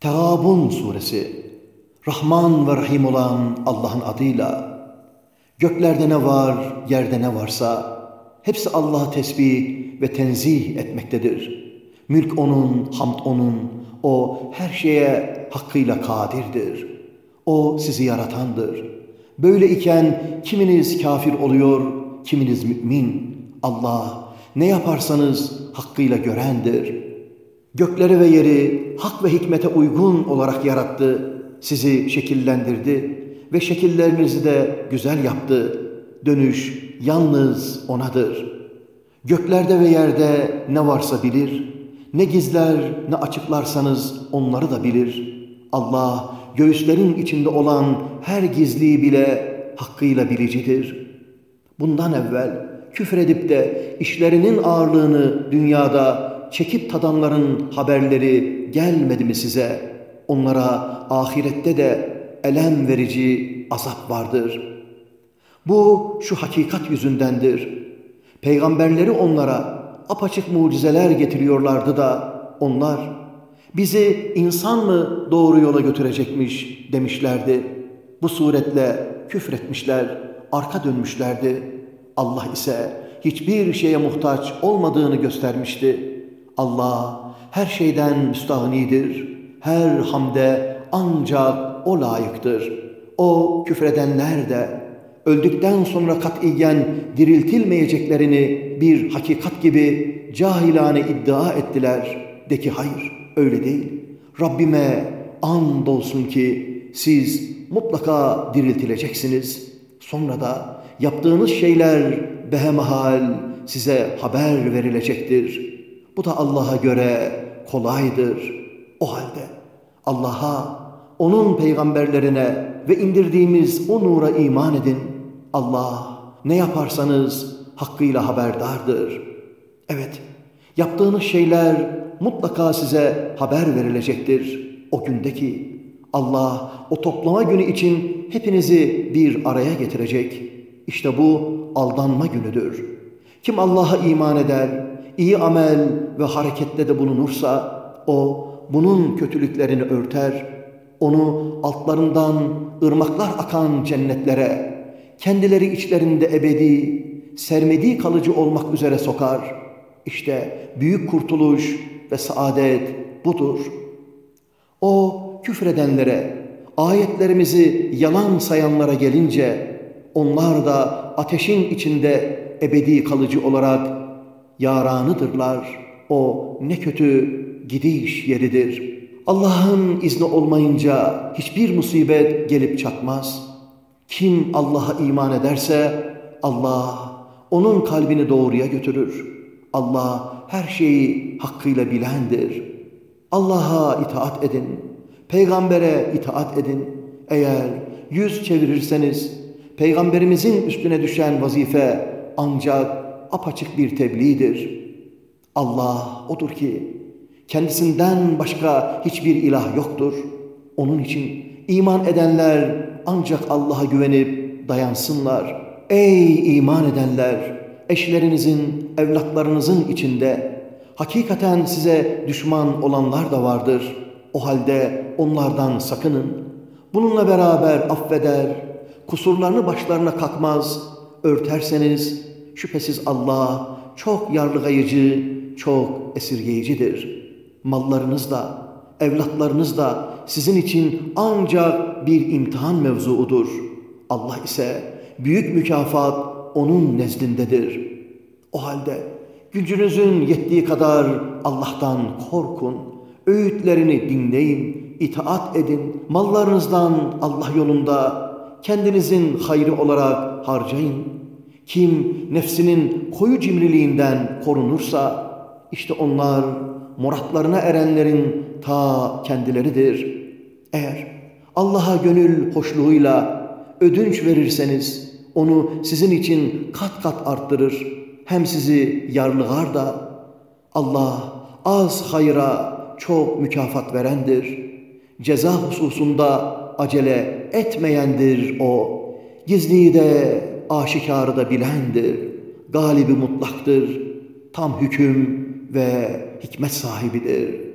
Tegabun suresi Rahman ve Rahim olan Allah'ın adıyla göklerde ne var, yerde ne varsa hepsi Allah'a tesbih ve tenzih etmektedir. Mülk O'nun, hamd O'nun, O her şeye hakkıyla kadirdir. O sizi yaratandır. Böyle iken kiminiz kafir oluyor, kiminiz mümin. Allah ne yaparsanız hakkıyla görendir. Gökleri ve yeri hak ve hikmete uygun olarak yarattı, sizi şekillendirdi ve şekillerinizi de güzel yaptı. Dönüş yalnız O'nadır. Göklerde ve yerde ne varsa bilir, ne gizler ne açıklarsanız onları da bilir. Allah göğüslerin içinde olan her gizliyi bile hakkıyla bilicidir. Bundan evvel küfredip de işlerinin ağırlığını dünyada çekip tadanların haberleri gelmedi mi size? Onlara ahirette de elem verici azap vardır. Bu şu hakikat yüzündendir. Peygamberleri onlara apaçık mucizeler getiriyorlardı da onlar bizi insan mı doğru yola götürecekmiş demişlerdi. Bu suretle küfretmişler, arka dönmüşlerdi. Allah ise hiçbir şeye muhtaç olmadığını göstermişti. Allah her şeyden müstahnidir. Her hamde ancak O layıktır. O küfredenler de öldükten sonra katiyen diriltilmeyeceklerini bir hakikat gibi cahilane iddia ettiler. De ki hayır öyle değil. Rabbime and olsun ki siz mutlaka diriltileceksiniz. Sonra da yaptığınız şeyler behemahal size haber verilecektir. Bu da Allah'a göre kolaydır. O halde Allah'a, onun peygamberlerine ve indirdiğimiz o nura iman edin. Allah ne yaparsanız hakkıyla haberdardır. Evet, yaptığınız şeyler mutlaka size haber verilecektir. O gündeki Allah o toplama günü için hepinizi bir araya getirecek. İşte bu aldanma günüdür. Kim Allah'a iman eder, iyi amel ve harekette de bulunursa o bunun kötülüklerini örter, onu altlarından ırmaklar akan cennetlere, kendileri içlerinde ebedi, sermediği kalıcı olmak üzere sokar. İşte büyük kurtuluş ve saadet budur. O küfredenlere, ayetlerimizi yalan sayanlara gelince, onlar da ateşin içinde ebedi kalıcı olarak yaranıdırlar. O ne kötü gidiş yeridir. Allah'ın izni olmayınca hiçbir musibet gelip çatmaz. Kim Allah'a iman ederse Allah onun kalbini doğruya götürür. Allah her şeyi hakkıyla bilendir. Allah'a itaat edin. Peygambere itaat edin. Eğer yüz çevirirseniz peygamberimizin üstüne düşen vazife ancak apaçık bir tebliğdir. Allah odur ki kendisinden başka hiçbir ilah yoktur. Onun için iman edenler ancak Allah'a güvenip dayansınlar. Ey iman edenler! Eşlerinizin, evlatlarınızın içinde hakikaten size düşman olanlar da vardır. O halde onlardan sakının. Bununla beraber affeder, kusurlarını başlarına kakmaz, örterseniz şüphesiz Allah çok yarlıgayıcı, çok esirgeyicidir. Mallarınız da, evlatlarınız da sizin için ancak bir imtihan mevzuudur. Allah ise büyük mükafat onun nezdindedir. O halde gücünüzün yettiği kadar Allah'tan korkun, öğütlerini dinleyin, itaat edin, mallarınızdan Allah yolunda kendinizin hayrı olarak harcayın. Kim nefsinin koyu cimriliğinden korunursa, işte onlar muratlarına erenlerin ta kendileridir. Eğer Allah'a gönül hoşluğuyla ödünç verirseniz, onu sizin için kat kat arttırır. Hem sizi yarlıgar da Allah az hayra çok mükafat verendir. Ceza hususunda acele etmeyendir o. Gizliyi de aşikarı da bilendir. Galibi mutlaktır. Tam hüküm ve hikmet sahibidir.''